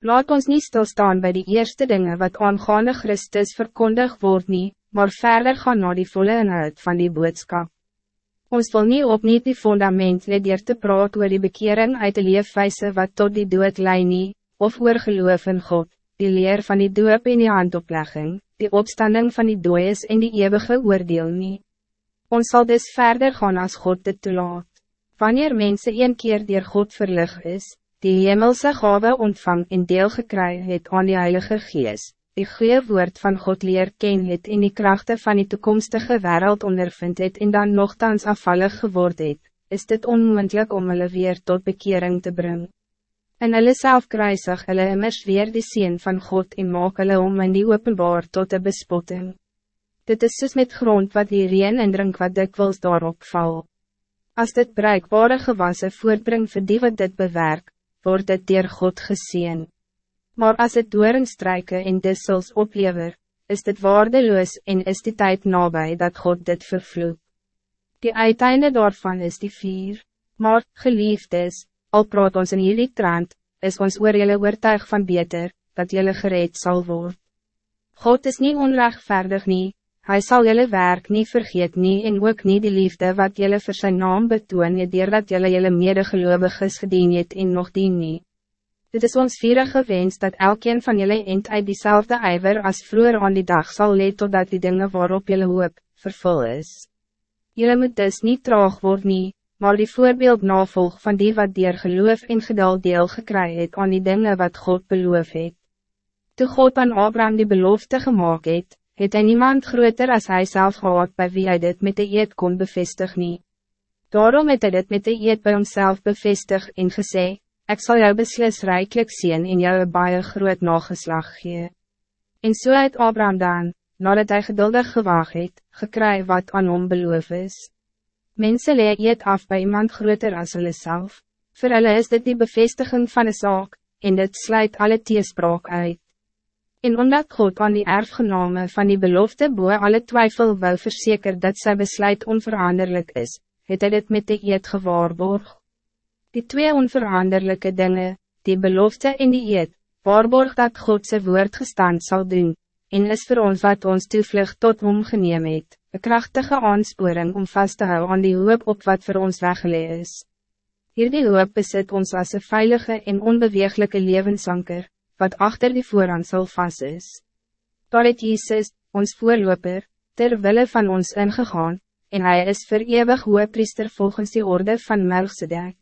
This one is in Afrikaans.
Laat ons niet stilstaan bij die eerste dingen wat aangaande Christus verkondig wordt niet, maar verder gaan naar die volle inhoud van die boodskap. Ons wil niet opnieuw die fundament leer te praat oor die bekering uit de leefwijze wat tot die dood lei nie, of oor geloof in God, die leer van die doop in die handoplegging, die opstanding van die dooies en die eeuwige oordeel nie. Ons zal dus verder gaan als God dit toelaat. Wanneer mensen een keer dier God verlig is, die hemelse gave ontvang en deel gekry het aan die Heilige Gees, die goeie woord van God leer ken het en die krachten van die toekomstige wereld ondervind het en dan nogthans afvallig geword het, is dit onmogelijk om hulle weer tot bekering te brengen. En hulle self kruisig hulle immers weer die sien van God en maak hulle om in die openbaar tot de bespotting. Dit is soos met grond wat die reen en drink wat dikwils daarop val. Als dit bruikbare gewassen voortbring vir die wat dit bewerk, wordt het dier God gezien. Maar als het doornstrijken en dissels oplever, is dit waardeloos en is die tijd nabij dat God dit vervloekt. Die uiteinde daarvan is die vier. Maar, geliefdes, al praat ons in jullie trant, is ons oor jylle oortuig van beter, dat jylle gereed zal worden. God is niet onrechtvaardig niet, Hij zal jullie werk niet vergeet nie en ook niet die liefde wat jullie voor zijn naam betoon het dat jullie jullie medegeloviges gedien het en nog dien nie. Dit is ons vierige wens dat elkeen van jullie eind uit diezelfde ijver als vroeger aan die dag zal leed totdat die dingen waarop jullie hoop, vervul is. Jullie moet dus niet traag worden nie, maar die voorbeeld navolg van die wat dier geloof en gedal deel gekry het aan die dingen wat God beloof het. Toe God aan Abraham die belofte gemaakt het, het hy niemand groter als hij zelf gehad bij wie hij dit met de eed kon bevestig nie. Daarom het hy dit met de eed bij homself bevestig en gesê, ik zal jou beslis rijkelijk zien en jou een baie groot nageslag gee. En so het Abraham dan, nadat hij geduldig gewaag het, gekry wat aan hom beloof is. Mensen lee eed af bij iemand groter als hulle self, vir hulle is dit die bevestiging van een zaak, en dit sluit alle teespraak uit. En omdat God aan die erfgename van die belofte boe alle twijfel wou verzeker dat zijn besluit onveranderlijk is, het hy dit met de eed gewaarborg. Die twee onveranderlijke dingen, die belofte en die eed, waarborg dat God zijn woord gestand zal doen, en is voor ons wat ons toevlucht tot hom geneem het, een krachtige aansporing om vast te houden aan die hoop op wat voor ons weggelee is. Hierdie hoop besit ons als een veilige en onbeweeglijke levensanker, wat achter die voorhansel vast is. Daar het Jesus, ons voorloper, ter wille van ons ingegaan, en hij is voor eeuwig priester volgens die orde van Melchizedek.